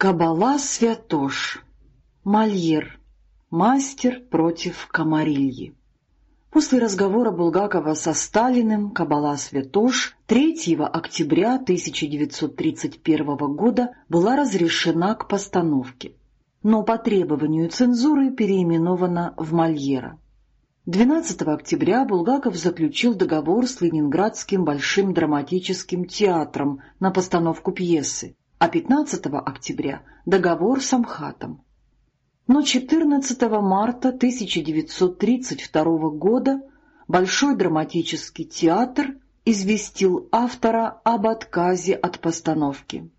Кабала Святош. Мольер. Мастер против Камарильи. После разговора Булгакова со Сталиным Кабала Святош 3 октября 1931 года была разрешена к постановке, но по требованию цензуры переименована в Мольера. 12 октября Булгаков заключил договор с Ленинградским Большим драматическим театром на постановку пьесы, а 15 октября — договор с Амхатом. Но 14 марта 1932 года Большой драматический театр известил автора об отказе от постановки.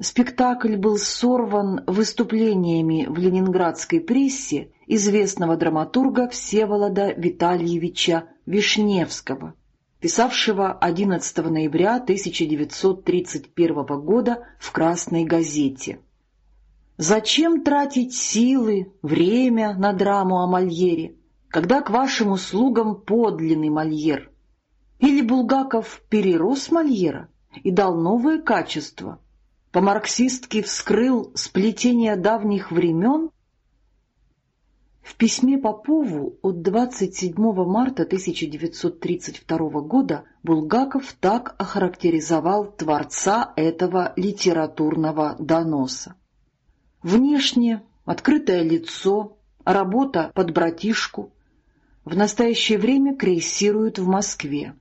Спектакль был сорван выступлениями в ленинградской прессе известного драматурга Всеволода Витальевича Вишневского писавшего 11 ноября 1931 года в «Красной газете». «Зачем тратить силы, время на драму о Мольере, когда к вашим услугам подлинный Мольер? Или Булгаков перерос Мольера и дал новые качества, по-марксистски вскрыл сплетение давних времен в письме Попову от 27 марта 1932 года Булгаков так охарактеризовал творца этого литературного доноса. Внешне открытое лицо, работа под братишку, в настоящее время крейсирует в Москве.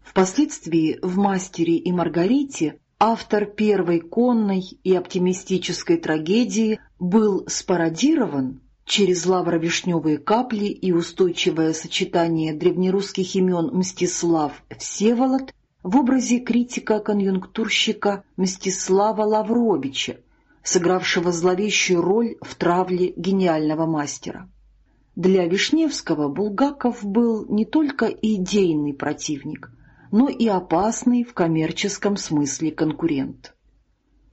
Впоследствии в «Мастере и Маргарите» автор первой конной и оптимистической трагедии был спародирован через лавровишневые капли и устойчивое сочетание древнерусских имен Мстислав Всеволод в образе критика-конъюнктурщика Мстислава Лавровича, сыгравшего зловещую роль в травле гениального мастера. Для Вишневского Булгаков был не только идейный противник, но и опасный в коммерческом смысле конкурент.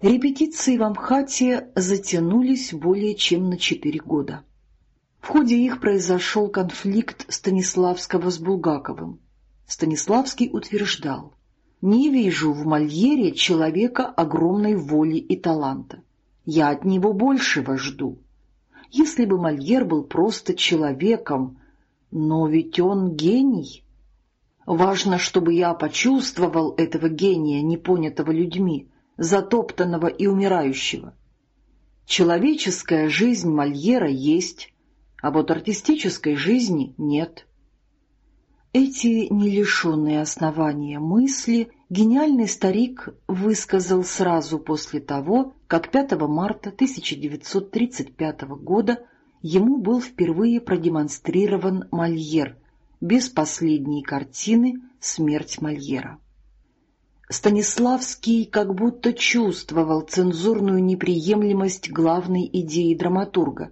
Репетиции в Амхате затянулись более чем на четыре года. В ходе их произошел конфликт Станиславского с Булгаковым. Станиславский утверждал, «Не вижу в Мольере человека огромной воли и таланта. Я от него большего жду. Если бы Мольер был просто человеком, но ведь он гений. Важно, чтобы я почувствовал этого гения, непонятого людьми, затоптанного и умирающего. Человеческая жизнь Мольера есть, а вот артистической жизни нет. Эти не лишенные основания мысли гениальный старик высказал сразу после того, как 5 марта 1935 года ему был впервые продемонстрирован Мольер без последней картины «Смерть Мольера». Станиславский как будто чувствовал цензурную неприемлемость главной идеи драматурга,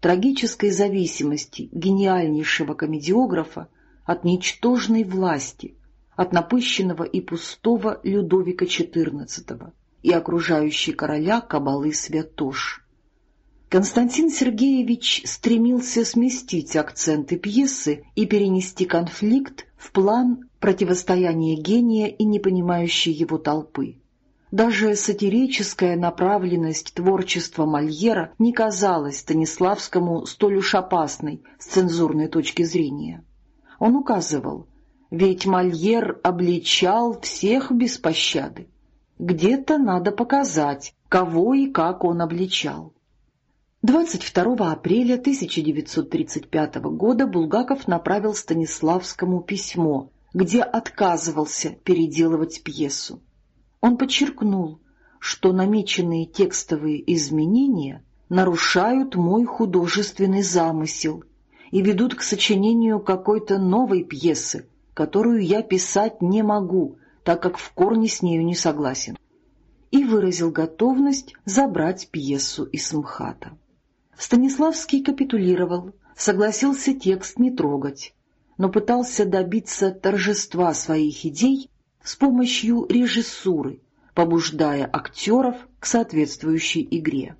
трагической зависимости гениальнейшего комедиографа от ничтожной власти, от напыщенного и пустого Людовика XIV и окружающей короля Кабалы Святош. Константин Сергеевич стремился сместить акценты пьесы и перенести конфликт в план противостояния гения и непонимающей его толпы. Даже сатирическая направленность творчества Мольера не казалась Станиславскому столь уж опасной с цензурной точки зрения. Он указывал, ведь Мольер обличал всех без пощады. Где-то надо показать, кого и как он обличал. 22 апреля 1935 года Булгаков направил Станиславскому письмо, где отказывался переделывать пьесу. Он подчеркнул, что намеченные текстовые изменения нарушают мой художественный замысел и ведут к сочинению какой-то новой пьесы, которую я писать не могу, так как в корне с нею не согласен, и выразил готовность забрать пьесу из МХАТа. Станиславский капитулировал, согласился текст не трогать, но пытался добиться торжества своих идей с помощью режиссуры, побуждая актеров к соответствующей игре.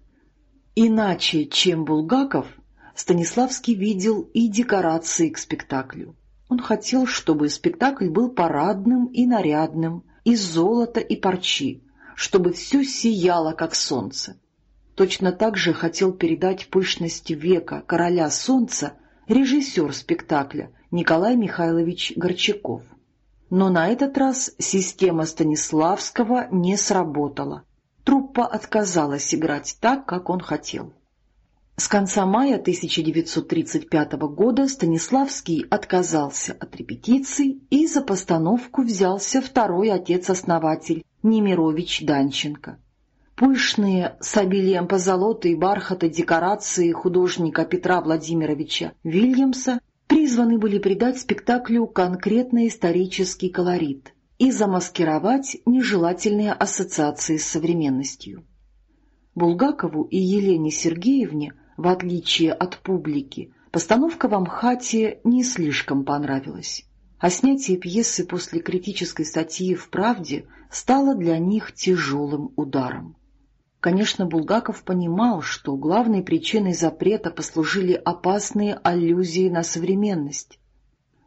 Иначе, чем Булгаков, Станиславский видел и декорации к спектаклю. Он хотел, чтобы спектакль был парадным и нарядным, из золота и парчи, чтобы все сияло, как солнце. точно так же хотел передать пышности века короля солнца режиссер спектакля Николай Михайлович Горчаков. Но на этот раз система Станиславского не сработала. Труппа отказалась играть так, как он хотел. С конца мая 1935 года Станиславский отказался от репетиций и за постановку взялся второй отец-основатель Немирович Данченко. Пышные с обилием позолоты и бархата декорации художника Петра Владимировича Вильямса призваны были придать спектаклю конкретный исторический колорит и замаскировать нежелательные ассоциации с современностью. Булгакову и Елене Сергеевне – в отличие от публики, постановка в Амхате не слишком понравилась, а снятие пьесы после критической статьи в «Правде» стало для них тяжелым ударом. Конечно, Булгаков понимал, что главной причиной запрета послужили опасные аллюзии на современность.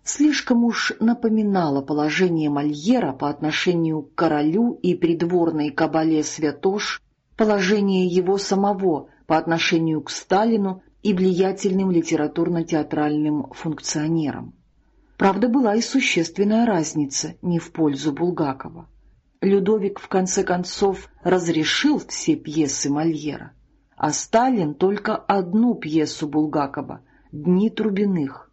Слишком уж напоминало положение Мольера по отношению к королю и придворной кабале Святош положение его самого по отношению к Сталину и влиятельным литературно-театральным функционерам. Правда, была и существенная разница не в пользу Булгакова. Людовик, в конце концов, разрешил все пьесы Мольера, а Сталин только одну пьесу Булгакова «Дни Трубиных».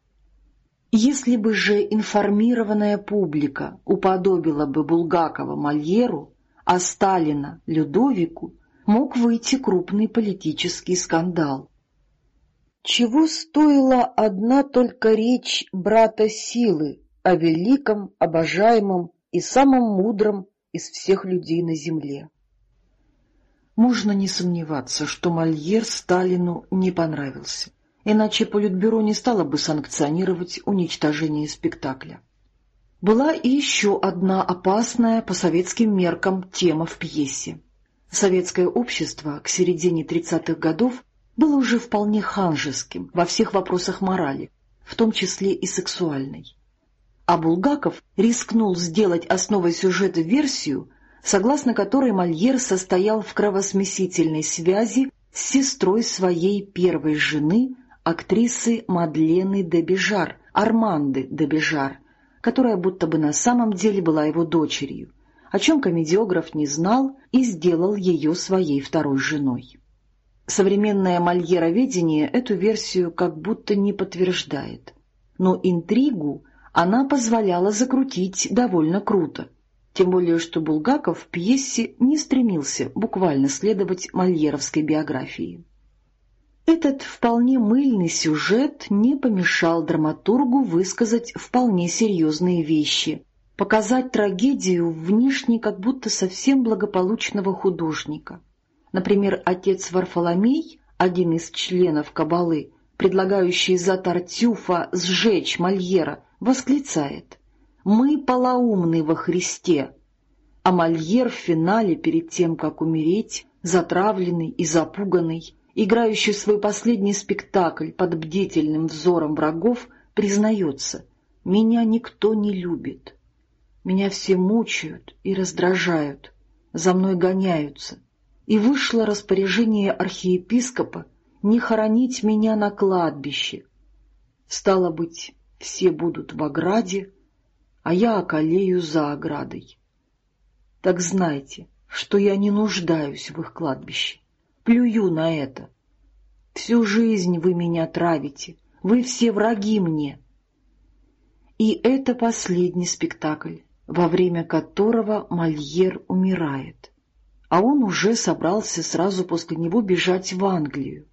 Если бы же информированная публика уподобила бы Булгакова Мольеру, а Сталина Людовику, мог выйти крупный политический скандал. Чего стоила одна только речь брата Силы о великом, обожаемом и самом мудром из всех людей на земле? Можно не сомневаться, что Мольер Сталину не понравился, иначе Политбюро не стало бы санкционировать уничтожение спектакля. Была и еще одна опасная по советским меркам тема в пьесе. Советское общество к середине 30-х годов было уже вполне ханжеским во всех вопросах морали, в том числе и сексуальной. А Булгаков рискнул сделать основой сюжета версию, согласно которой Мольер состоял в кровосмесительной связи с сестрой своей первой жены, актрисы Мадлены де Бежар, Арманды де Бежар, которая будто бы на самом деле была его дочерью о чем комедиограф не знал и сделал ее своей второй женой. Современное мольероведение эту версию как будто не подтверждает, но интригу она позволяла закрутить довольно круто, тем более что Булгаков в пьесе не стремился буквально следовать мольеровской биографии. Этот вполне мыльный сюжет не помешал драматургу высказать вполне серьезные вещи, показать трагедию внешне как будто совсем благополучного художника. Например, отец Варфоломей, один из членов Кабалы, предлагающий за Тартюфа сжечь Мольера, восклицает «Мы полоумны во Христе!» А Мольер в финале, перед тем, как умереть, затравленный и запуганный, играющий свой последний спектакль под бдительным взором врагов, признается «Меня никто не любит». Меня все мучают и раздражают, за мной гоняются. И вышло распоряжение архиепископа не хоронить меня на кладбище. Стало быть, все будут в ограде, а я околею за оградой. Так знайте, что я не нуждаюсь в их кладбище. Плюю на это. Всю жизнь вы меня травите, вы все враги мне. И это последний спектакль, во время которого Мольер умирает, а он уже собрался сразу после него бежать в Англию.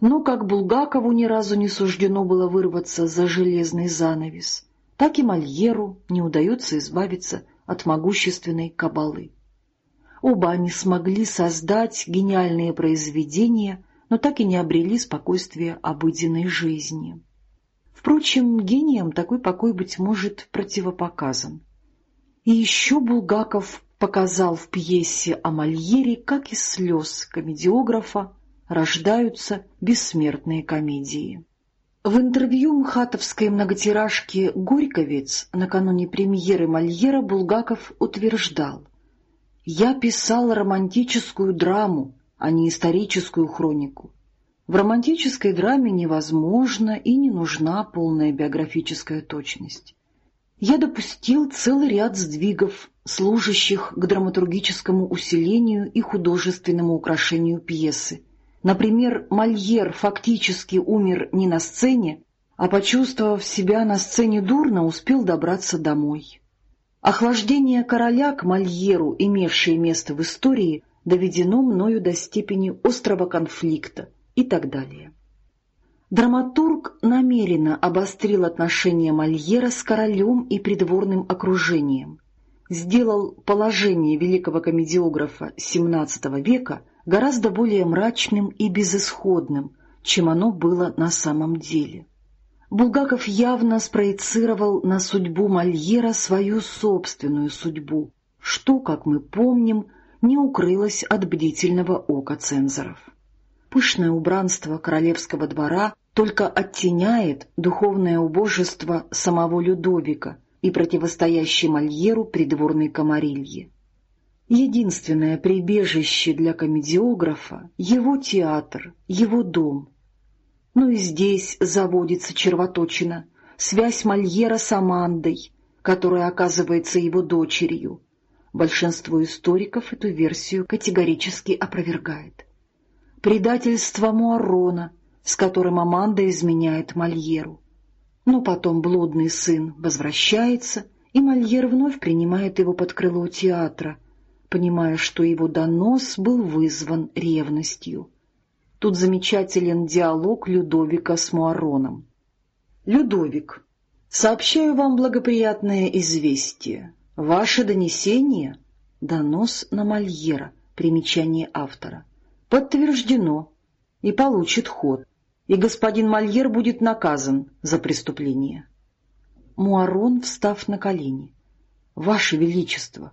Но как Булгакову ни разу не суждено было вырваться за железный занавес, так и Мольеру не удается избавиться от могущественной кабалы. Оба они смогли создать гениальные произведения, но так и не обрели спокойствие обыденной жизни. Впрочем, гением такой покой, быть может, противопоказан. И еще Булгаков показал в пьесе о Мольере, как из слез комедиографа рождаются бессмертные комедии. В интервью мхатовской многотиражки «Горьковец» накануне премьеры Мольера Булгаков утверждал «Я писал романтическую драму, а не историческую хронику. В романтической драме невозможна и не нужна полная биографическая точность. Я допустил целый ряд сдвигов, служащих к драматургическому усилению и художественному украшению пьесы. Например, Мольер фактически умер не на сцене, а, почувствовав себя на сцене дурно, успел добраться домой. Охлаждение короля к Мольеру, имевшее место в истории, доведено мною до степени острого конфликта и так далее. Драматург намеренно обострил отношения Мольера с королем и придворным окружением, сделал положение великого комедиографа XVII века гораздо более мрачным и безысходным, чем оно было на самом деле. Булгаков явно спроецировал на судьбу Мольера свою собственную судьбу, что, как мы помним, не укрылось от бдительного ока цензоров. Пышное убранство королевского двора только оттеняет духовное убожество самого Людовика и противостоящий Мольеру придворной комарильи. Единственное прибежище для комедиографа — его театр, его дом. Но и здесь заводится червоточина, связь Мольера с Амандой, которая оказывается его дочерью. Большинство историков эту версию категорически опровергает. Предательство Муарона — с которым Аманда изменяет Мольеру. Но потом блудный сын возвращается, и Мольер вновь принимает его под крыло театра, понимая, что его донос был вызван ревностью. Тут замечателен диалог Людовика с Муароном. «Людовик, сообщаю вам благоприятное известие. Ваше донесение — донос на Мольера, примечание автора, подтверждено и получит ход и господин Мольер будет наказан за преступление. Муарон, встав на колени. — Ваше Величество,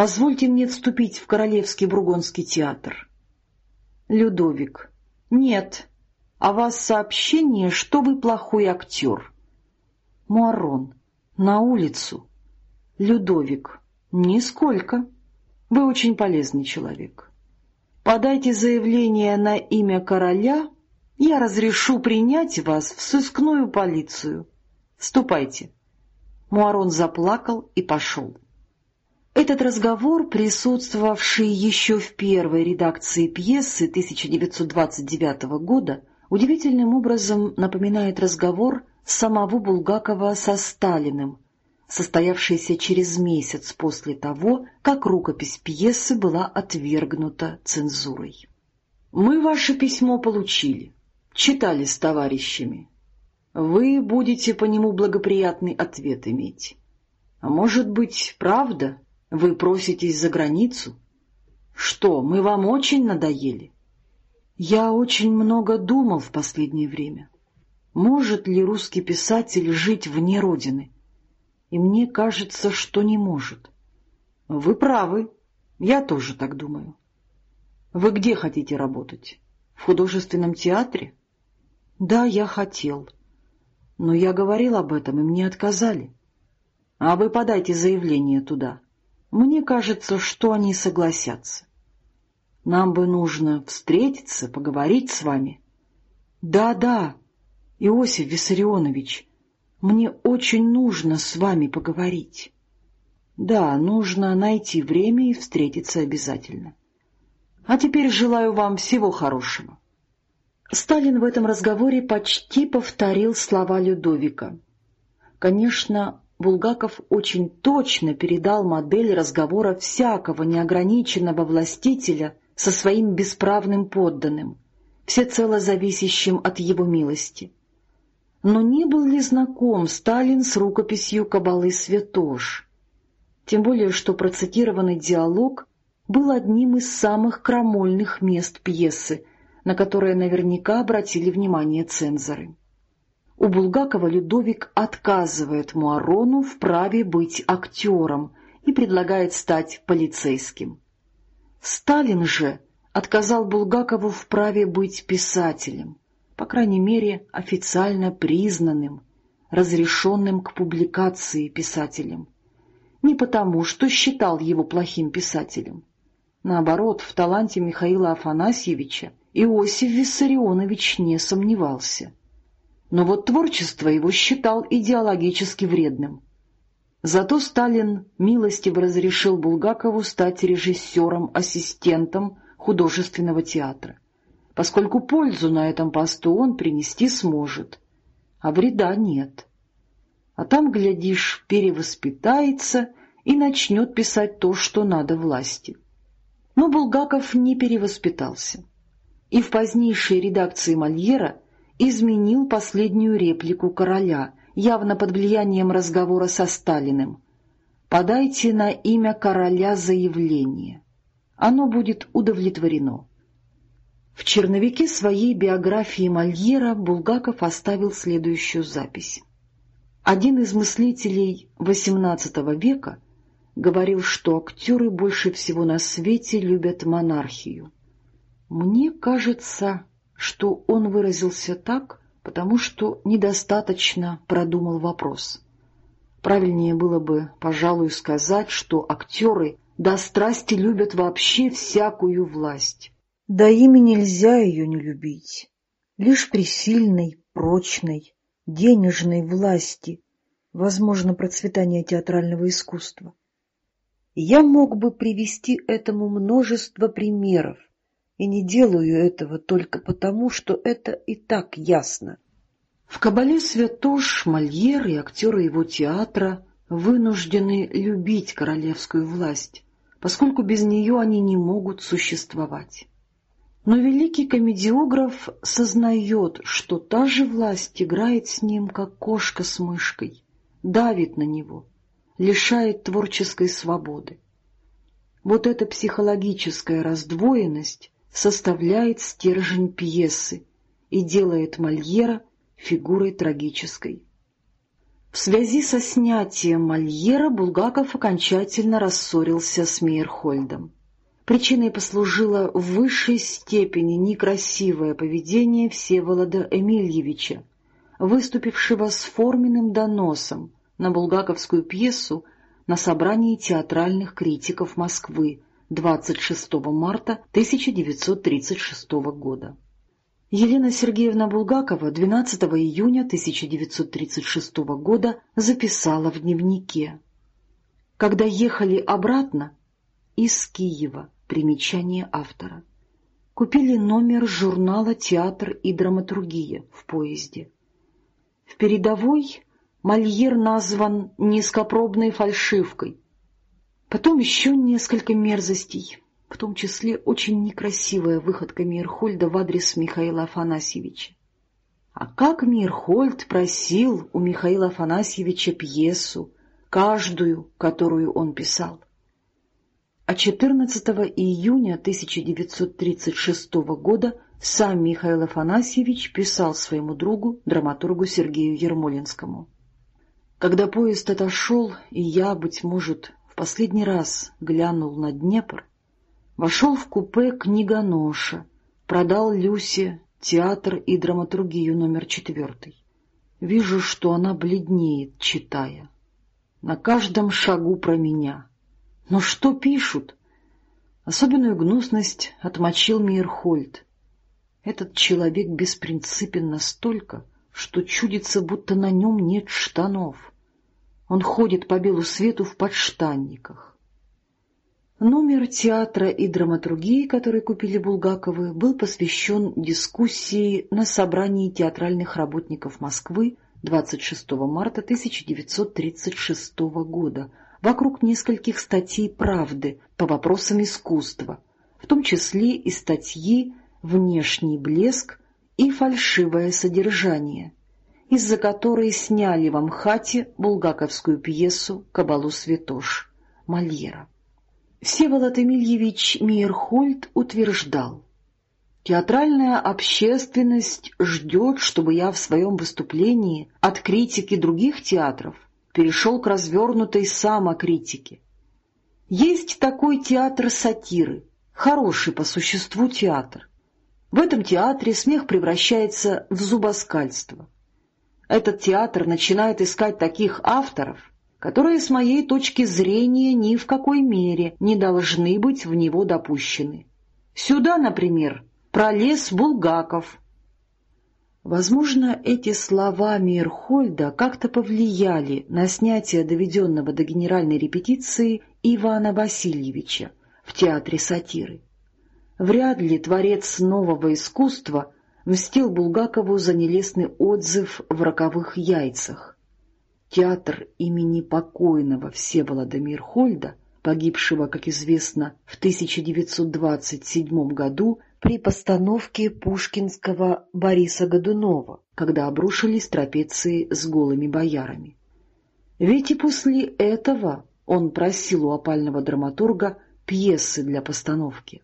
позвольте мне вступить в Королевский Бургонский театр. Людовик. — Нет. А вас сообщение, что вы плохой актер. Муарон. — На улицу. Людовик. — Нисколько. Вы очень полезный человек. Подайте заявление на имя короля я разрешу принять вас в сыскную полицию. Ступайте. Муарон заплакал и пошел. Этот разговор, присутствовавший еще в первой редакции пьесы 1929 года, удивительным образом напоминает разговор самого Булгакова со Сталиным, состоявшийся через месяц после того, как рукопись пьесы была отвергнута цензурой. «Мы ваше письмо получили читали с товарищами. Вы будете по нему благоприятный ответ иметь. А может быть, правда, вы проситесь за границу? Что, мы вам очень надоели? Я очень много думал в последнее время. Может ли русский писатель жить вне Родины? И мне кажется, что не может. Вы правы, я тоже так думаю. Вы где хотите работать? В художественном театре? Да, я хотел. Но я говорил об этом, и мне отказали. А вы подайте заявление туда. Мне кажется, что они согласятся. Нам бы нужно встретиться, поговорить с вами. Да, да, Иосиф Виссарионович, мне очень нужно с вами поговорить. Да, нужно найти время и встретиться обязательно. А теперь желаю вам всего хорошего. Сталин в этом разговоре почти повторил слова Людовика. Конечно, Булгаков очень точно передал модель разговора всякого неограниченного властителя со своим бесправным подданным, всецело зависящим от его милости. Но не был ли знаком Сталин с рукописью Кабалы Святош? Тем более, что процитированный диалог был одним из самых крамольных мест пьесы, на которое наверняка обратили внимание цензоры. У Булгакова Людовик отказывает Муарону в праве быть актером и предлагает стать полицейским. Сталин же отказал Булгакову в праве быть писателем, по крайней мере официально признанным, разрешенным к публикации писателем. Не потому, что считал его плохим писателем, Наоборот, в таланте Михаила Афанасьевича Иосиф Виссарионович не сомневался. Но вот творчество его считал идеологически вредным. Зато Сталин милостиво разрешил Булгакову стать режиссером-ассистентом художественного театра, поскольку пользу на этом посту он принести сможет, а вреда нет. А там, глядишь, перевоспитается и начнет писать то, что надо власти. Но Булгаков не перевоспитался. И в позднейшей редакции Мольера изменил последнюю реплику короля, явно под влиянием разговора со Сталиным. «Подайте на имя короля заявление. Оно будет удовлетворено». В черновике своей биографии Мольера Булгаков оставил следующую запись. Один из мыслителей XVIII века говорил, что актеры больше всего на свете любят монархию. Мне кажется, что он выразился так, потому что недостаточно продумал вопрос. Правильнее было бы, пожалуй, сказать, что актеры до страсти любят вообще всякую власть. Да ими нельзя ее не любить. Лишь при сильной, прочной, денежной власти возможно процветание театрального искусства. Я мог бы привести этому множество примеров, и не делаю этого только потому, что это и так ясно. В «Кабале Святош» Мольер и актеры его театра вынуждены любить королевскую власть, поскольку без нее они не могут существовать. Но великий комедиограф сознает, что та же власть играет с ним, как кошка с мышкой, давит на него, лишает творческой свободы. Вот эта психологическая раздвоенность составляет стержень пьесы и делает Мольера фигурой трагической. В связи со снятием Мольера Булгаков окончательно рассорился с Мейерхольдом. Причиной послужило в высшей степени некрасивое поведение Всеволода Эмильевича, выступившего с форменным доносом на булгаковскую пьесу на собрании театральных критиков Москвы 26 марта 1936 года. Елена Сергеевна Булгакова 12 июня 1936 года записала в дневнике. Когда ехали обратно из Киева, примечание автора, купили номер журнала «Театр и драматургия» в поезде. В передовой Мольер назван низкопробной фальшивкой, Потом еще несколько мерзостей, в том числе очень некрасивая выходка Мирхольда в адрес Михаила Афанасьевича. А как Мирхольд просил у Михаила Афанасьевича пьесу, каждую, которую он писал. А 14 июня 1936 года сам Михаил Афанасьевич писал своему другу, драматургу Сергею Ермолинскому. Когда поезд отошел, и я, быть может, последний раз глянул на Днепр, вошел в купе книгоноша, продал Люсе театр и драматургию номер четвертый. Вижу, что она бледнеет, читая. На каждом шагу про меня. Но что пишут? Особенную гнусность отмочил Мейерхольд. Этот человек беспринципен настолько, что чудится, будто на нем нет штанов. Он ходит по белу свету в подштанниках. Номер театра и драматургии, который купили Булгаковы, был посвящен дискуссии на собрании театральных работников Москвы 26 марта 1936 года вокруг нескольких статей «Правды» по вопросам искусства, в том числе и статьи «Внешний блеск» и «Фальшивое содержание», из-за которой сняли в Амхате булгаковскую пьесу «Кабалу Святош» Мольера. Всеволод Эмильевич Мейерхольд утверждал, «Театральная общественность ждет, чтобы я в своем выступлении от критики других театров перешел к развернутой самокритике. Есть такой театр сатиры, хороший по существу театр. В этом театре смех превращается в зубоскальство. Этот театр начинает искать таких авторов, которые, с моей точки зрения, ни в какой мере не должны быть в него допущены. Сюда, например, пролез Булгаков. Возможно, эти слова Мирхольда как-то повлияли на снятие доведенного до генеральной репетиции Ивана Васильевича в театре сатиры. Вряд ли творец нового искусства мстил Булгакову за нелестный отзыв в «Роковых яйцах». Театр имени покойного Всеволода Мирхольда, погибшего, как известно, в 1927 году при постановке пушкинского Бориса Годунова, когда обрушились трапеции с голыми боярами. Ведь и после этого он просил у опального драматурга пьесы для постановки.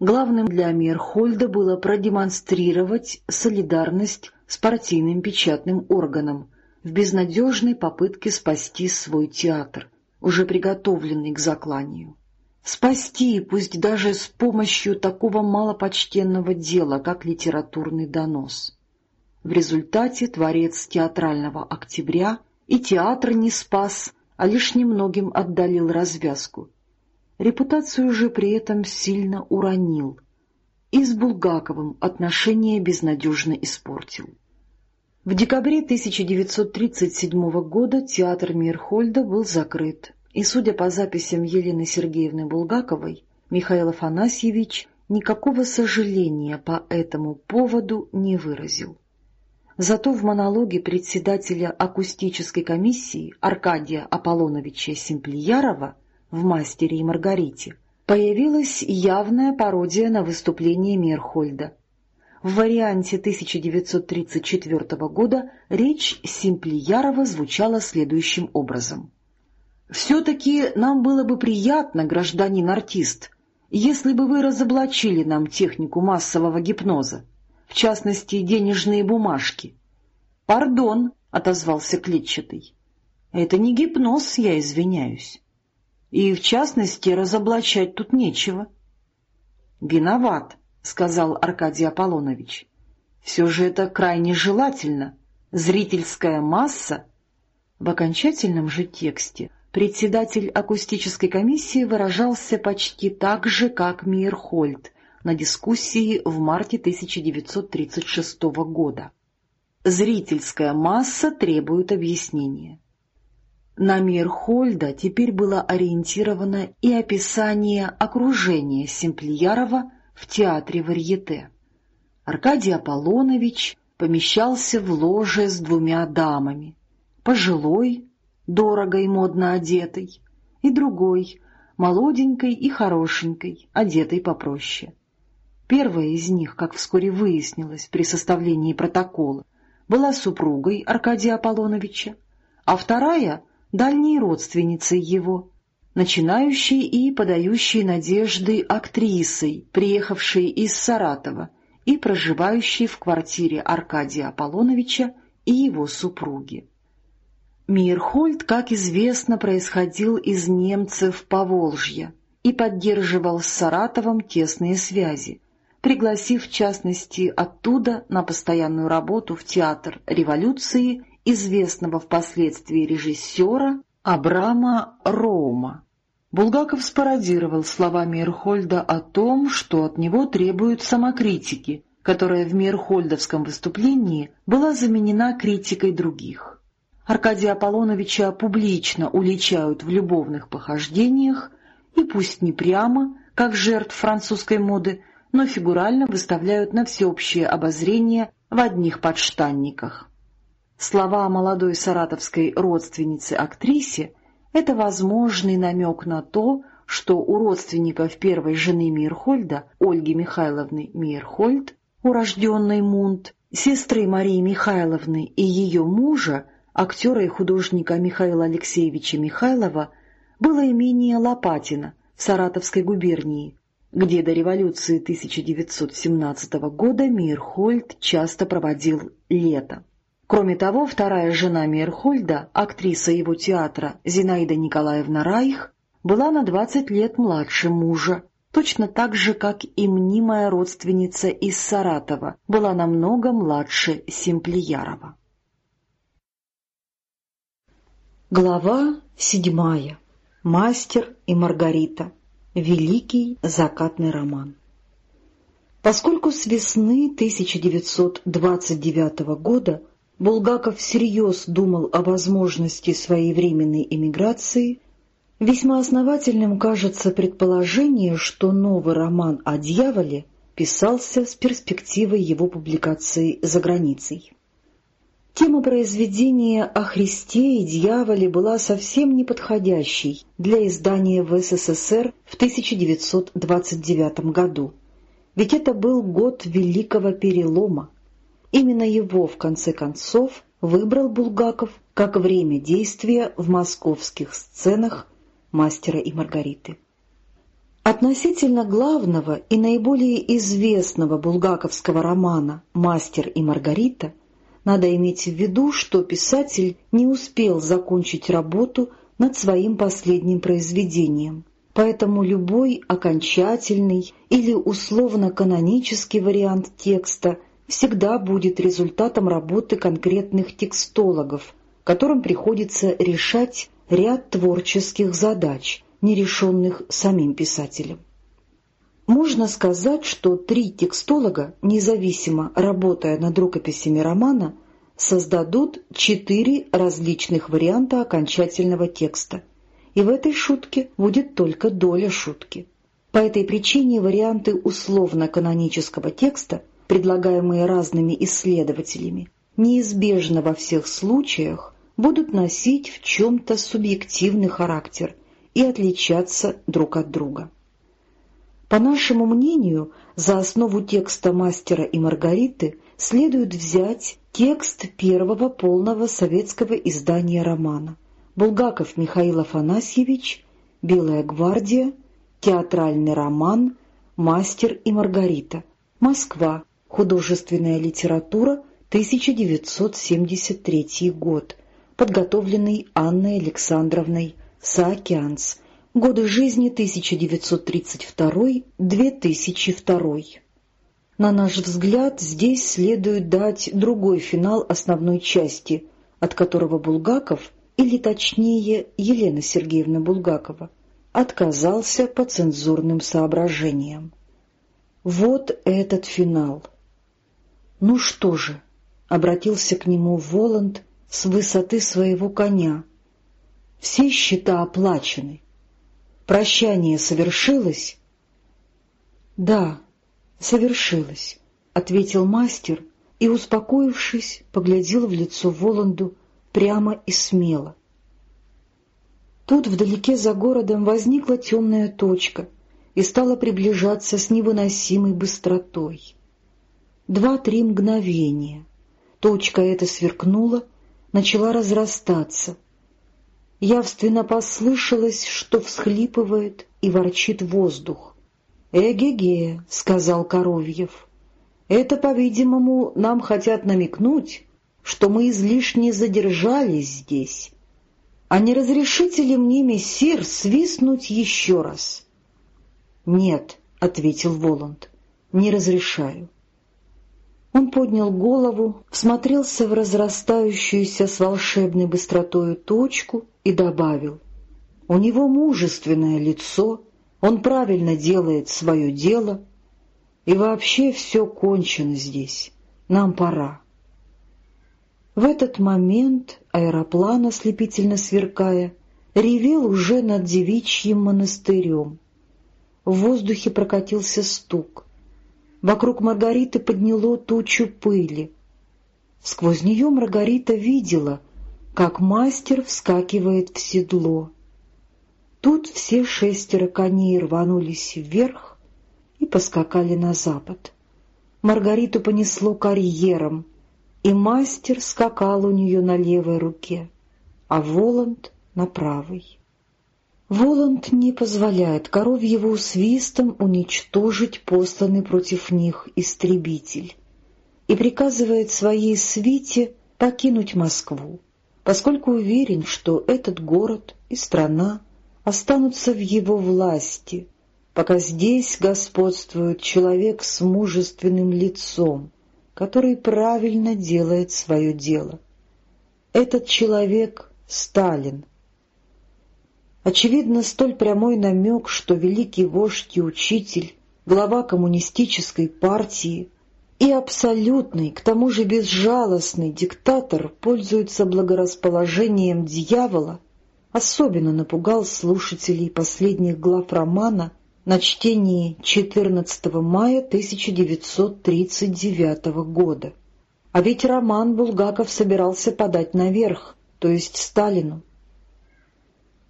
Главным для Мирхольда было продемонстрировать солидарность с партийным печатным органом в безнадежной попытке спасти свой театр, уже приготовленный к закланию. Спасти, пусть даже с помощью такого малопочтенного дела, как литературный донос. В результате творец театрального октября и театр не спас, а лишь немногим отдалил развязку — репутацию же при этом сильно уронил и с Булгаковым отношения безнадежно испортил. В декабре 1937 года театр Мирхольда был закрыт, и, судя по записям Елены Сергеевны Булгаковой, Михаил Афанасьевич никакого сожаления по этому поводу не выразил. Зато в монологе председателя акустической комиссии Аркадия Аполлоновича Симплиярова в «Мастере и Маргарите» появилась явная пародия на выступление Мерхольда. В варианте 1934 года речь Симплиярова звучала следующим образом. «Все-таки нам было бы приятно, гражданин-артист, если бы вы разоблачили нам технику массового гипноза, в частности, денежные бумажки». «Пардон», — отозвался клетчатый. «Это не гипноз, я извиняюсь и, в частности, разоблачать тут нечего. — Виноват, — сказал Аркадий Аполлонович. — Все же это крайне желательно. Зрительская масса... В окончательном же тексте председатель акустической комиссии выражался почти так же, как Мейерхольд на дискуссии в марте 1936 года. Зрительская масса требует объяснения. На мир Хольда теперь было ориентировано и описание окружения Семплиярова в театре Варьете. Аркадий Аполлонович помещался в ложе с двумя дамами, пожилой, дорого и модно одетой, и другой, молоденькой и хорошенькой, одетой попроще. Первая из них, как вскоре выяснилось при составлении протокола, была супругой Аркадия Аполлоновича, а вторая дальней родственницей его, начинающей и подающей надежды актрисой, приехавшей из Саратова и проживающей в квартире Аркадия Аполлоновича и его супруги. Мирхольд, как известно, происходил из немцев Поволжья и поддерживал с Саратовом тесные связи, пригласив, в частности, оттуда на постоянную работу в театр революции известного впоследствии режиссера Абрама Роума. Булгаков спародировал слова Мейерхольда о том, что от него требуют самокритики, которая в Мейерхольдовском выступлении была заменена критикой других. Аркадия Аполлоновича публично уличают в любовных похождениях, и пусть не прямо, как жертв французской моды, но фигурально выставляют на всеобщее обозрение в одних подштанниках. Слова молодой саратовской родственницы-актрисе — это возможный намек на то, что у родственников первой жены Мирхольда, Ольги Михайловны Мирхольд, урожденной Мунт, сестры Марии Михайловны и ее мужа, актера и художника Михаила Алексеевича Михайлова, было имение Лопатина в Саратовской губернии, где до революции 1917 года Мирхольд часто проводил лето. Кроме того, вторая жена Мейерхольда, актриса его театра Зинаида Николаевна Райх, была на 20 лет младше мужа, точно так же, как и мнимая родственница из Саратова, была намного младше Симплиярова. Глава седьмая. Мастер и Маргарита. Великий закатный роман. Поскольку с весны 1929 года Булгаков всерьез думал о возможности своей временной эмиграции, весьма основательным кажется предположение, что новый роман о дьяволе писался с перспективой его публикации за границей. Тема произведения о Христе и дьяволе была совсем неподходящей для издания в СССР в 1929 году, ведь это был год Великого Перелома. Именно его, в конце концов, выбрал Булгаков как время действия в московских сценах «Мастера и Маргариты». Относительно главного и наиболее известного булгаковского романа «Мастер и Маргарита» Надо иметь в виду, что писатель не успел закончить работу над своим последним произведением, поэтому любой окончательный или условно-канонический вариант текста всегда будет результатом работы конкретных текстологов, которым приходится решать ряд творческих задач, нерешенных самим писателем. Можно сказать, что три текстолога, независимо работая над рукописями романа, создадут четыре различных варианта окончательного текста. И в этой шутке будет только доля шутки. По этой причине варианты условно-канонического текста, предлагаемые разными исследователями, неизбежно во всех случаях будут носить в чем-то субъективный характер и отличаться друг от друга. По нашему мнению, за основу текста «Мастера и Маргариты» следует взять текст первого полного советского издания романа. Булгаков Михаил Афанасьевич, «Белая гвардия», театральный роман «Мастер и Маргарита», Москва, художественная литература, 1973 год, подготовленный Анной Александровной Саакянс, Годы жизни 1932-2002. На наш взгляд, здесь следует дать другой финал основной части, от которого Булгаков, или точнее Елена Сергеевна Булгакова, отказался по цензурным соображениям. Вот этот финал. «Ну что же?» — обратился к нему Воланд с высоты своего коня. «Все счета оплачены. Прощание совершилось? — Да, совершилось, — ответил мастер и, успокоившись, поглядел в лицо Воланду прямо и смело. Тут вдалеке за городом возникла темная точка и стала приближаться с невыносимой быстротой. Два-три мгновения. Точка эта сверкнула, начала разрастаться — явственно послышалось, что всхлипывает и ворчит воздух. «Эге-ге», — сказал Коровьев, — «это, по-видимому, нам хотят намекнуть, что мы излишне задержались здесь. А не разрешите ли мне, мессир, свистнуть еще раз?» «Нет», — ответил Воланд, — «не разрешаю». Он поднял голову, всмотрелся в разрастающуюся с волшебной быстротою точку и добавил. «У него мужественное лицо, он правильно делает свое дело, и вообще все кончено здесь, нам пора». В этот момент аэроплан, ослепительно сверкая, ревел уже над девичьим монастырем. В воздухе прокатился стук — Вокруг Маргариты подняло тучу пыли. Сквозь нее Маргарита видела, как мастер вскакивает в седло. Тут все шестеро коней рванулись вверх и поскакали на запад. Маргариту понесло карьером, и мастер скакал у нее на левой руке, а Воланд — на правой. Воланд не позволяет коровьеву свистом уничтожить посланный против них истребитель и приказывает своей свите покинуть Москву, поскольку уверен, что этот город и страна останутся в его власти, пока здесь господствует человек с мужественным лицом, который правильно делает свое дело. Этот человек — Сталин. Очевидно, столь прямой намек, что великий вождь и учитель, глава коммунистической партии и абсолютный, к тому же безжалостный диктатор пользуется благорасположением дьявола, особенно напугал слушателей последних глав романа на чтении 14 мая 1939 года. А ведь роман Булгаков собирался подать наверх, то есть Сталину.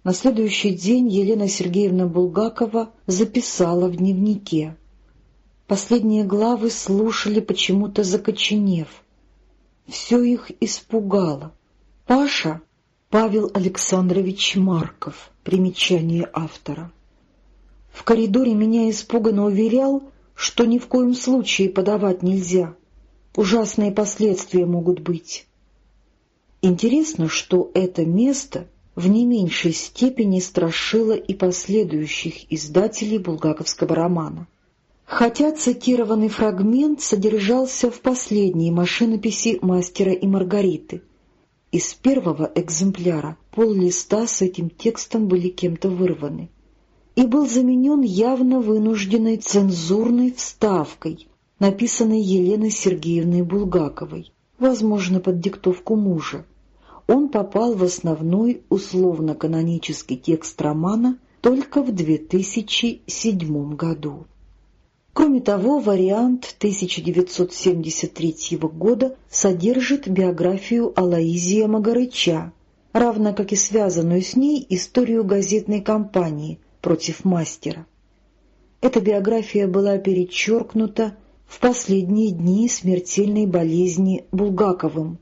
На следующий день Елена Сергеевна Булгакова записала в дневнике. Последние главы слушали почему-то закоченев. Все их испугало. Паша — Павел Александрович Марков, примечание автора. В коридоре меня испуганно уверял, что ни в коем случае подавать нельзя. Ужасные последствия могут быть. Интересно, что это место в не меньшей степени страшило и последующих издателей булгаковского романа. Хотя цитированный фрагмент содержался в последней машинописи «Мастера и Маргариты». Из первого экземпляра пол листа с этим текстом были кем-то вырваны и был заменен явно вынужденной цензурной вставкой, написанной Еленой Сергеевной Булгаковой, возможно, под диктовку мужа он попал в основной условно-канонический текст романа только в 2007 году. Кроме того, вариант 1973 года содержит биографию Алаизия Магарыча, равно как и связанную с ней историю газетной кампании против мастера. Эта биография была перечеркнута в последние дни смертельной болезни Булгаковым,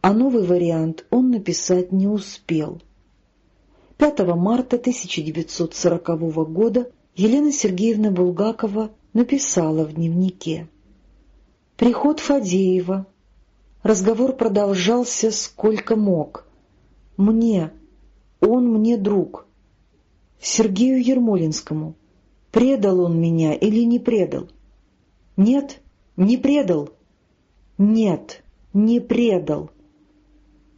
а новый вариант он написать не успел. 5 марта 1940 года Елена Сергеевна Булгакова написала в дневнике. Приход Фадеева. Разговор продолжался сколько мог. Мне, он мне друг. Сергею Ермолинскому. Предал он меня или не предал? Нет, не предал. Нет, не предал.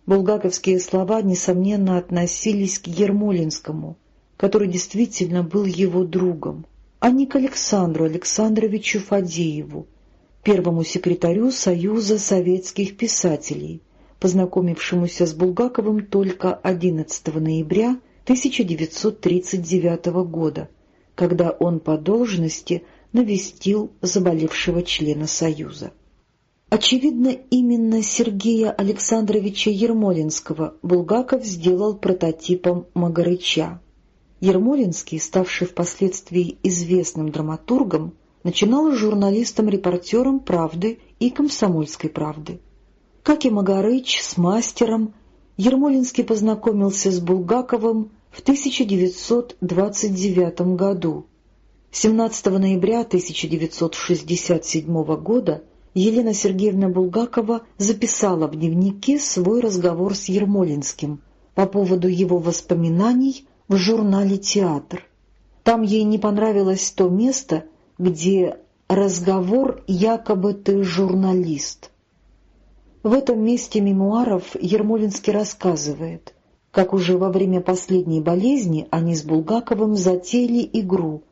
Булгаковские слова, несомненно, относились к Ермолинскому, который действительно был его другом, а не к Александру Александровичу Фадееву, первому секретарю Союза советских писателей, познакомившемуся с Булгаковым только 11 ноября 1939 года, когда он по должности навестил заболевшего члена Союза. Очевидно, именно Сергея Александровича Ермолинского Булгаков сделал прототипом Магарыча. Ермолинский, ставший впоследствии известным драматургом, начинал журналистом-репортером «Правды» и «Комсомольской правды». Как и Магарыч с мастером, Ермолинский познакомился с Булгаковым в 1929 году. 17 ноября 1967 года Елена Сергеевна Булгакова записала в дневнике свой разговор с Ермолинским по поводу его воспоминаний в журнале «Театр». Там ей не понравилось то место, где разговор «якобы ты журналист». В этом месте мемуаров Ермолинский рассказывает, как уже во время последней болезни они с Булгаковым затеяли игру,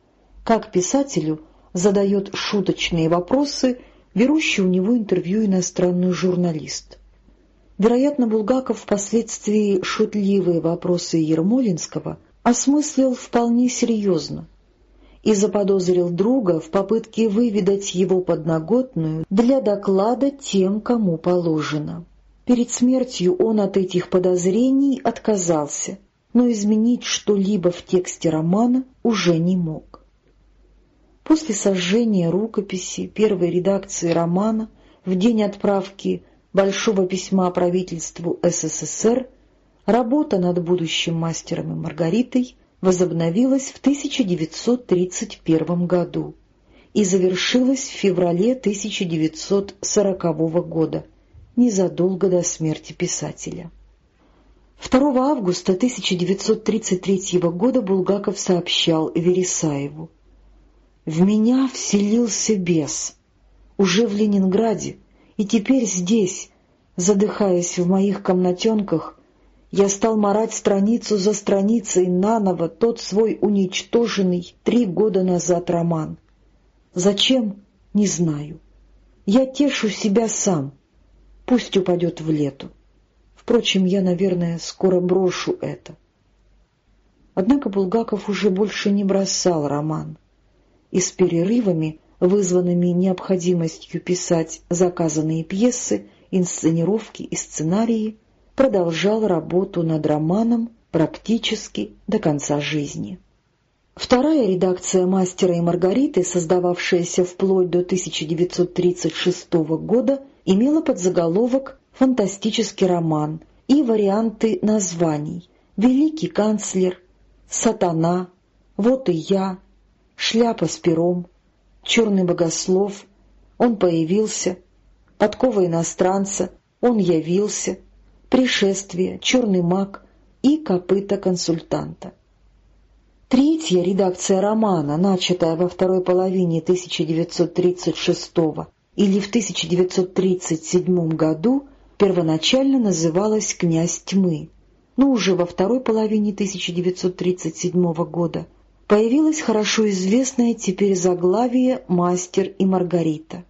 как писателю задает шуточные вопросы берущий у него интервью иностранный журналист. Вероятно, Булгаков впоследствии шутливые вопросы Ермолинского осмыслил вполне серьезно и заподозрил друга в попытке выведать его подноготную для доклада тем, кому положено. Перед смертью он от этих подозрений отказался, но изменить что-либо в тексте романа уже не мог. После сожжения рукописи первой редакции романа в день отправки Большого письма правительству СССР работа над будущим мастером и Маргаритой возобновилась в 1931 году и завершилась в феврале 1940 года, незадолго до смерти писателя. 2 августа 1933 года Булгаков сообщал Вересаеву в меня вселился бес. Уже в Ленинграде, и теперь здесь, задыхаясь в моих комнатенках, я стал марать страницу за страницей наново тот свой уничтоженный три года назад роман. Зачем? Не знаю. Я тешу себя сам. Пусть упадет в лету. Впрочем, я, наверное, скоро брошу это. Однако Булгаков уже больше не бросал роман. И с перерывами, вызванными необходимостью писать заказанные пьесы, инсценировки и сценарии, продолжал работу над романом практически до конца жизни. Вторая редакция «Мастера и Маргариты», создававшаяся вплоть до 1936 года, имела подзаголовок «Фантастический роман» и варианты названий «Великий канцлер», «Сатана», «Вот и я», «Шляпа с пером», «Черный богослов», «Он появился», «Подкова иностранца», «Он явился», «Пришествие», «Черный маг» и «Копыта консультанта». Третья редакция романа, начатая во второй половине 1936 или в 1937 году, первоначально называлась «Князь тьмы», но уже во второй половине 1937 года появилось хорошо известное теперь заглавие «Мастер и Маргарита».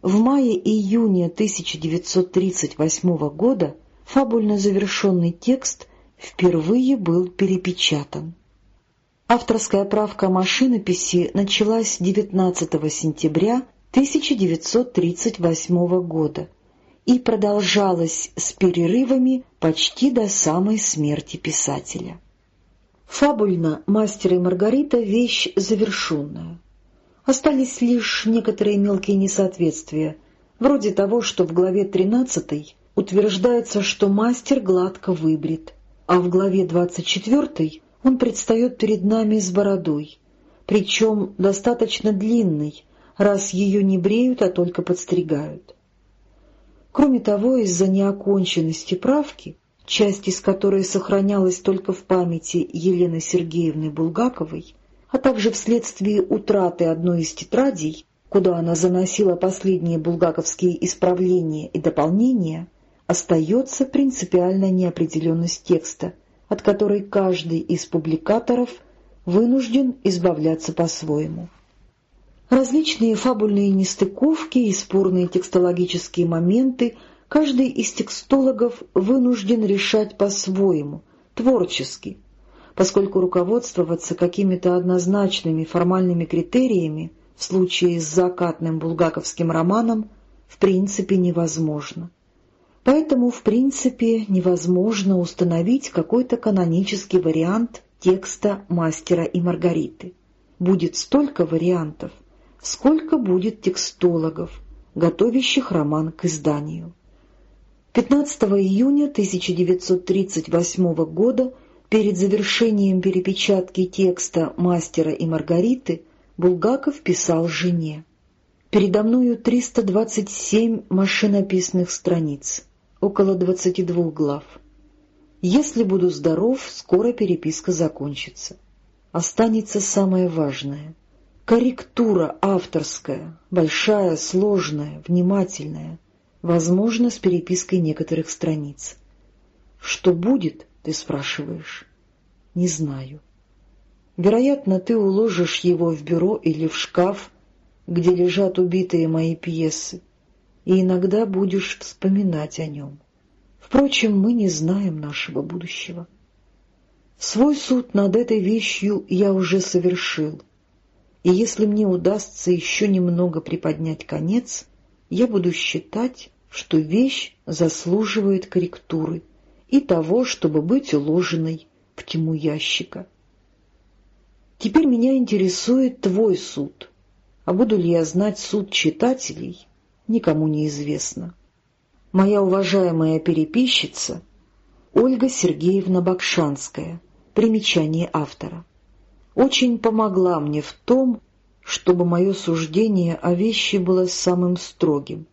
В мае-июне 1938 года фабульно завершенный текст впервые был перепечатан. Авторская правка машинописи началась 19 сентября 1938 года и продолжалась с перерывами почти до самой смерти писателя. Фабульно «Мастер и Маргарита» — вещь завершенная. Остались лишь некоторые мелкие несоответствия, вроде того, что в главе 13 утверждается, что мастер гладко выбрит, а в главе 24 он предстает перед нами с бородой, причем достаточно длинной, раз ее не бреют, а только подстригают. Кроме того, из-за неоконченности правки, часть из которой сохранялась только в памяти Елены Сергеевны Булгаковой, а также вследствие утраты одной из тетрадей, куда она заносила последние булгаковские исправления и дополнения, остается принципиальная неопределенность текста, от которой каждый из публикаторов вынужден избавляться по-своему. Различные фабульные нестыковки и спорные текстологические моменты каждый из текстологов вынужден решать по-своему, творчески, поскольку руководствоваться какими-то однозначными формальными критериями в случае с закатным булгаковским романом в принципе невозможно. Поэтому, в принципе, невозможно установить какой-то канонический вариант текста «Мастера и Маргариты». Будет столько вариантов, сколько будет текстологов, готовящих роман к изданию. 15 июня 1938 года, перед завершением перепечатки текста «Мастера и Маргариты», Булгаков писал жене. «Передо мною 327 машинописных страниц около двадцати двух глав. Если буду здоров, скоро переписка закончится. Останется самое важное — корректура авторская, большая, сложная, внимательная, возможно, с перепиской некоторых страниц. Что будет, ты спрашиваешь? Не знаю. Вероятно, ты уложишь его в бюро или в шкаф, где лежат убитые мои пьесы, и иногда будешь вспоминать о нем. Впрочем, мы не знаем нашего будущего. Свой суд над этой вещью я уже совершил, и если мне удастся еще немного приподнять конец, я буду считать, что вещь заслуживает корректуры и того, чтобы быть уложенной в тьму ящика. Теперь меня интересует твой суд, а буду ли я знать суд читателей, никому не известно. Моя уважаемая переписчица Ольга Сергеевна Бакшанская, примечание автора, очень помогла мне в том, чтобы мое суждение о вещи было самым строгим.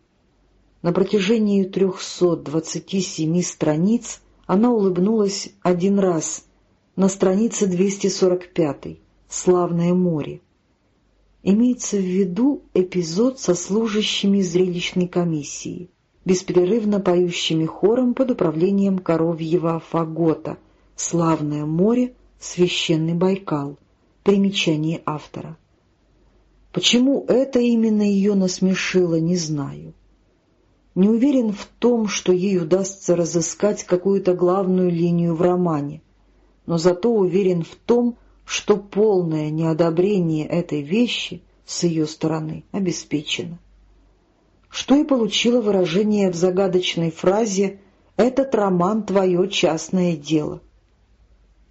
На протяжении 327 страниц она улыбнулась один раз на странице 245 «Славное море». Имеется в виду эпизод со служащими зрелищной комиссии. беспрерывно поющими хором под управлением коровьего фагота «Славное море, священный Байкал». Примечание автора. Почему это именно ее насмешило, не знаю. Не уверен в том, что ей удастся разыскать какую-то главную линию в романе, но зато уверен в том, что полное неодобрение этой вещи с ее стороны обеспечено что и получило выражение в загадочной фразе «Этот роман — твое частное дело».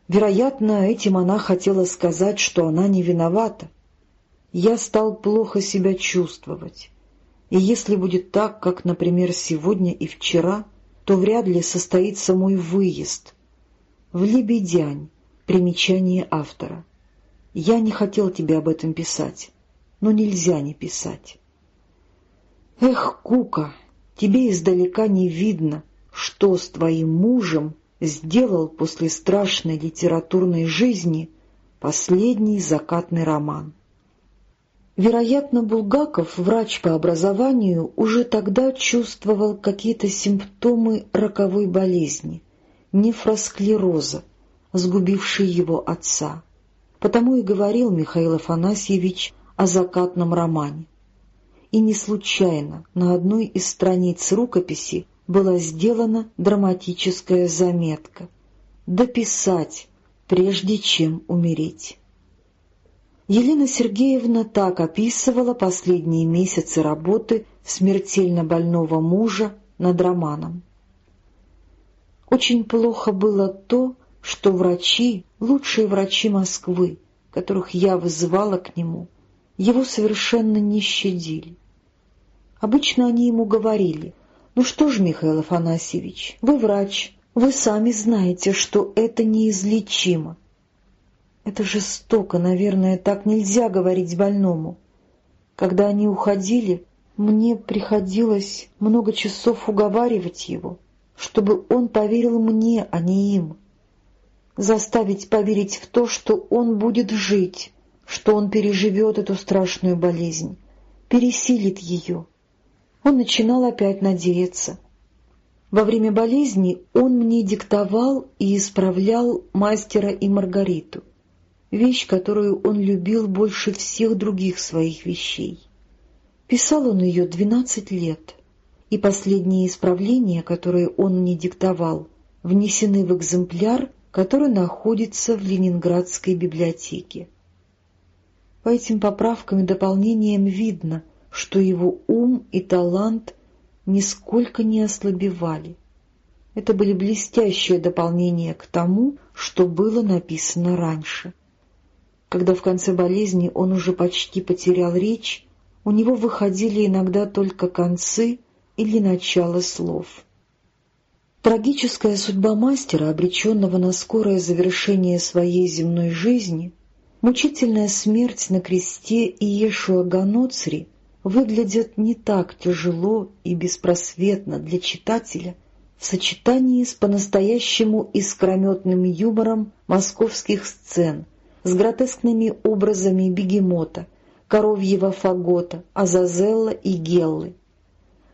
Вероятно, этим она хотела сказать, что она не виновата. Я стал плохо себя чувствовать, и если будет так, как, например, сегодня и вчера, то вряд ли состоится мой выезд. В Лебедянь. Примечание автора. Я не хотел тебе об этом писать, но нельзя не писать. Эх, Кука, тебе издалека не видно, что с твоим мужем сделал после страшной литературной жизни последний закатный роман. Вероятно, Булгаков, врач по образованию, уже тогда чувствовал какие-то симптомы роковой болезни, нефросклероза, сгубившей его отца. Потому и говорил Михаил Афанасьевич о закатном романе и не случайно на одной из страниц рукописи была сделана драматическая заметка «Дописать, прежде чем умереть». Елена Сергеевна так описывала последние месяцы работы смертельно больного мужа над романом. Очень плохо было то, что врачи, лучшие врачи Москвы, которых я вызывала к нему, его совершенно не щадили. Обычно они ему говорили, «Ну что ж, Михаил Афанасьевич, вы врач, вы сами знаете, что это неизлечимо». Это жестоко, наверное, так нельзя говорить больному. Когда они уходили, мне приходилось много часов уговаривать его, чтобы он поверил мне, а не им. Заставить поверить в то, что он будет жить, что он переживет эту страшную болезнь, пересилит ее. Он начинал опять надеяться. Во время болезни он мне диктовал и исправлял мастера и Маргариту, вещь, которую он любил больше всех других своих вещей. Писал он ее двенадцать лет, и последние исправления, которые он мне диктовал, внесены в экземпляр, который находится в Ленинградской библиотеке. По этим поправкам и дополнениям видно, что его ум и талант нисколько не ослабевали. Это были блестящие дополнения к тому, что было написано раньше. Когда в конце болезни он уже почти потерял речь, у него выходили иногда только концы или начало слов. Трагическая судьба мастера, обреченного на скорое завершение своей земной жизни, Мучительная смерть на кресте Иешуа Ганоцри выглядят не так тяжело и беспросветно для читателя в сочетании с по-настоящему искрометным юмором московских сцен, с гротескными образами бегемота, коровьего фагота, Азазелла и Геллы.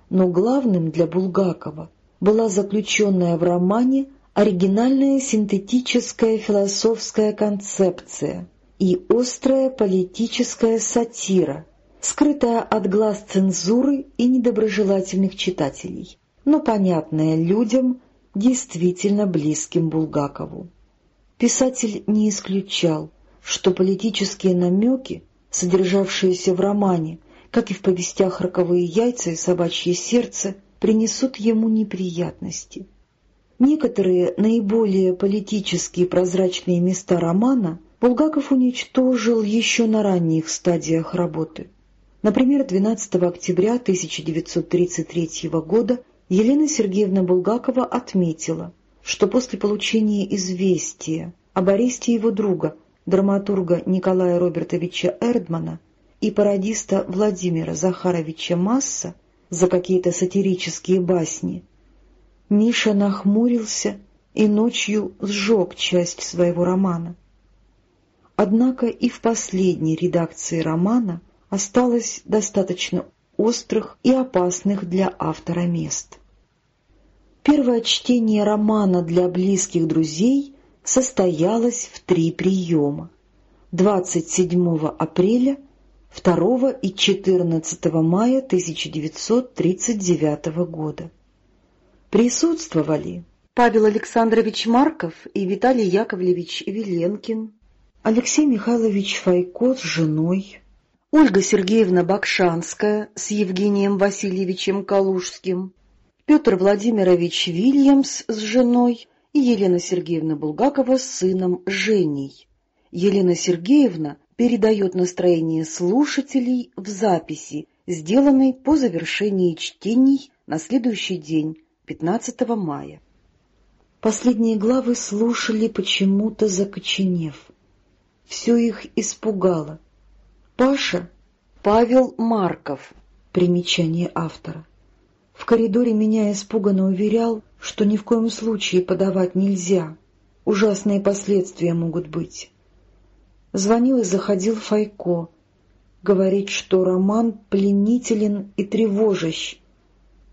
Но главным для Булгакова была заключенная в романе оригинальная синтетическая философская концепция – и острая политическая сатира, скрытая от глаз цензуры и недоброжелательных читателей, но понятная людям, действительно близким Булгакову. Писатель не исключал, что политические намеки, содержавшиеся в романе, как и в повестях «Роковые яйца» и «Собачье сердце», принесут ему неприятности. Некоторые наиболее политические прозрачные места романа – Булгаков уничтожил еще на ранних стадиях работы. Например, 12 октября 1933 года Елена Сергеевна Булгакова отметила, что после получения известия об аресте его друга, драматурга Николая Робертовича Эрдмана и пародиста Владимира Захаровича Масса за какие-то сатирические басни, Миша нахмурился и ночью сжег часть своего романа. Однако и в последней редакции романа осталось достаточно острых и опасных для автора мест. Первое чтение романа для близких друзей состоялось в три приема — 27 апреля, 2 и 14 мая 1939 года. Присутствовали Павел Александрович Марков и Виталий Яковлевич Веленкин, Алексей Михайлович Файко с женой, Ольга Сергеевна Бакшанская с Евгением Васильевичем Калужским, Петр Владимирович Вильямс с женой и Елена Сергеевна Булгакова с сыном Женей. Елена Сергеевна передает настроение слушателей в записи, сделанной по завершении чтений на следующий день, 15 мая. Последние главы слушали почему-то закоченев. Все их испугало. Паша — Павел Марков, примечание автора. В коридоре меня испуганно уверял, что ни в коем случае подавать нельзя, ужасные последствия могут быть. Звонил и заходил Файко, говорит, что роман пленителен и тревожащ,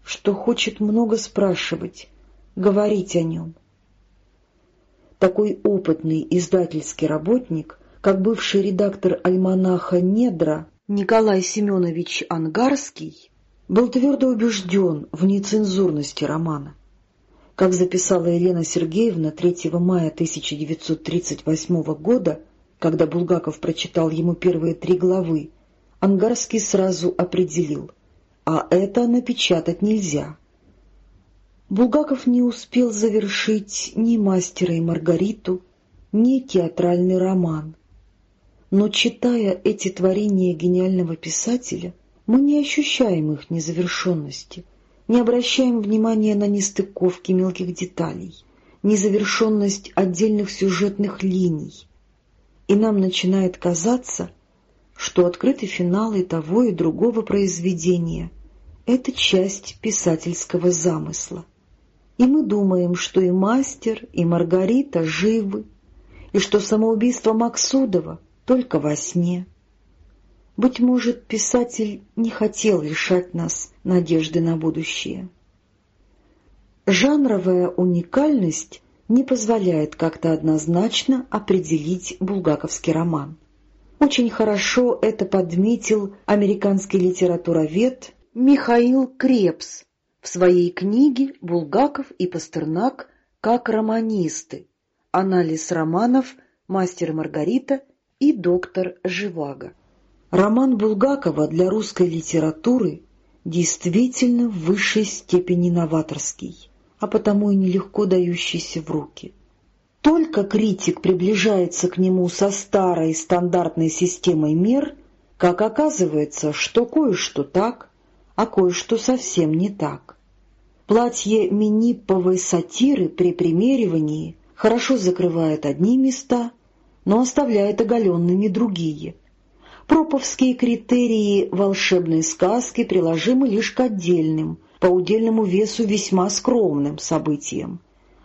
что хочет много спрашивать, говорить о нем. Такой опытный издательский работник, как бывший редактор альманаха «Недра» Николай Семенович Ангарский, был твердо убежден в нецензурности романа. Как записала Елена Сергеевна 3 мая 1938 года, когда Булгаков прочитал ему первые три главы, Ангарский сразу определил, а это напечатать нельзя. Булгаков не успел завершить ни «Мастера и Маргариту», ни театральный роман. Но, читая эти творения гениального писателя, мы не ощущаем их незавершенности, не обращаем внимания на нестыковки мелких деталей, незавершенность отдельных сюжетных линий. И нам начинает казаться, что открытый финал и того, и другого произведения — это часть писательского замысла. И мы думаем, что и мастер, и Маргарита живы, и что самоубийство Максудова только во сне — быть может, писатель не хотел лишать нас надежды на будущее. Жанровая уникальность не позволяет как-то однозначно определить булгаковский роман. Очень хорошо это подметил американский литературовед Михаил Крепс в своей книге «Булгаков и Пастернак как романисты. Анализ романов «Мастер Маргарита» и «Доктор Живаго». Роман Булгакова для русской литературы действительно в высшей степени новаторский, а потому и нелегко дающийся в руки. Только критик приближается к нему со старой стандартной системой мер, как оказывается, что кое-что так, а кое-что совсем не так. Платье минипповой сатиры при примеривании хорошо закрывает одни места, но оставляет оголенными другие — Проповские критерии волшебной сказки приложимы лишь к отдельным, по удельному весу весьма скромным событиям,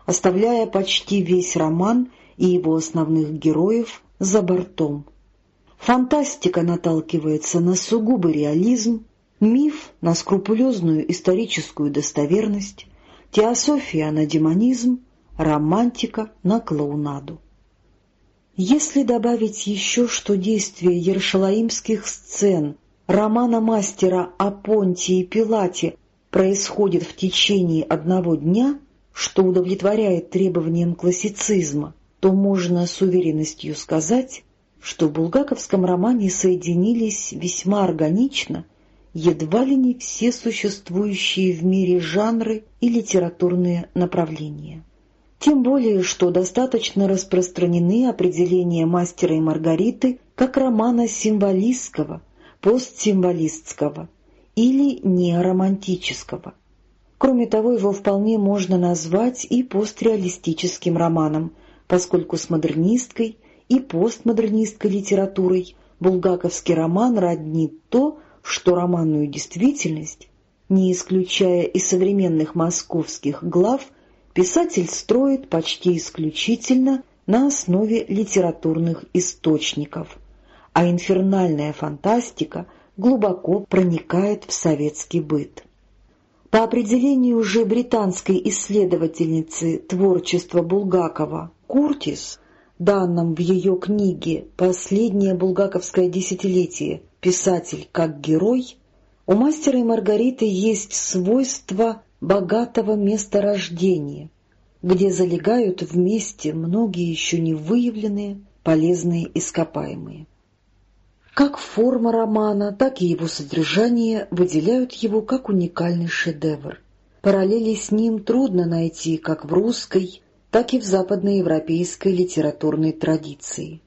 оставляя почти весь роман и его основных героев за бортом. Фантастика наталкивается на сугубый реализм, миф — на скрупулезную историческую достоверность, теософия — на демонизм, романтика — на клоунаду. Если добавить еще, что действие ершалаимских сцен романа мастера о Понтии и Пилате происходит в течение одного дня, что удовлетворяет требованиям классицизма, то можно с уверенностью сказать, что в булгаковском романе соединились весьма органично едва ли не все существующие в мире жанры и литературные направления. Тем более, что достаточно распространены определения «Мастера и Маргариты» как романа символистского, постсимволистского или неоромантического. Кроме того, его вполне можно назвать и постреалистическим романом, поскольку с модернистской и постмодернистской литературой булгаковский роман роднит то, что романную действительность, не исключая и современных московских глав, писатель строит почти исключительно на основе литературных источников, а инфернальная фантастика глубоко проникает в советский быт. По определению уже британской исследовательницы творчества Булгакова Куртис, данном в ее книге «Последнее булгаковское десятилетие. Писатель как герой», у мастера и Маргариты есть свойство богатого месторождения, где залегают вместе многие еще не выявленные полезные ископаемые. Как форма романа, так и его содержание выделяют его как уникальный шедевр. Параллели с ним трудно найти как в русской, так и в западноевропейской литературной традиции.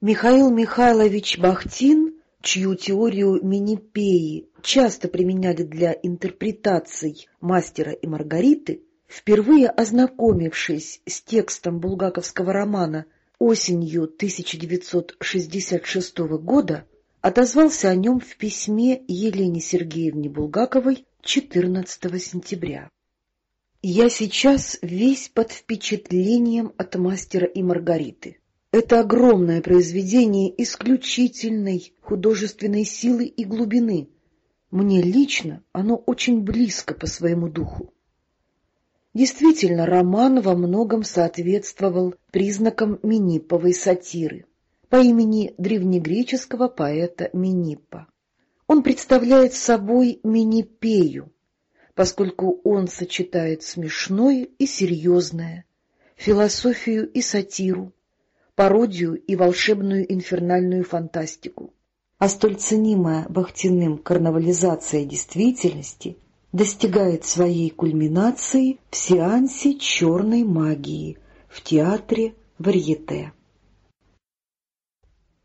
Михаил Михайлович Бахтин, чью теорию Минипеи часто применяли для интерпретаций «Мастера и Маргариты», впервые ознакомившись с текстом булгаковского романа осенью 1966 года отозвался о нем в письме Елене Сергеевне Булгаковой 14 сентября. «Я сейчас весь под впечатлением от мастера и Маргариты. Это огромное произведение исключительной художественной силы и глубины. Мне лично оно очень близко по своему духу. Действительно, роман во многом соответствовал признакам Миниповой сатиры по имени древнегреческого поэта Миниппа. Он представляет собой Минипею, поскольку он сочетает смешное и серьезное, философию и сатиру, пародию и волшебную инфернальную фантастику. А столь ценимая Бахтиным карнавализация действительности достигает своей кульминации в сеансе черной магии в театре Варьете.